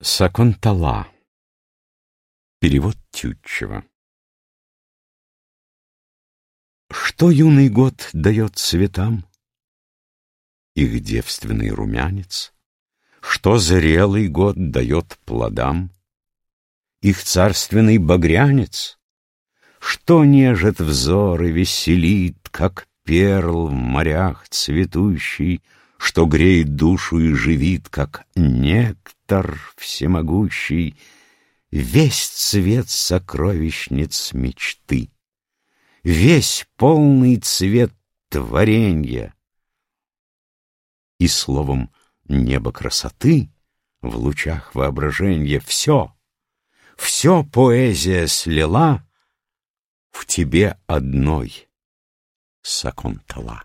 Саконтала. Перевод Тютчева. Что юный год дает цветам? Их девственный румянец. Что зрелый год дает плодам? Их царственный багрянец. Что нежит взор и веселит, как перл в морях цветущий, Что греет душу и живит, как нектар, нектар всемогущий, Весь цвет сокровищниц мечты, Весь полный цвет творенья. И словом небо красоты В лучах воображенья все, Все поэзия слила В тебе одной, Саконтала.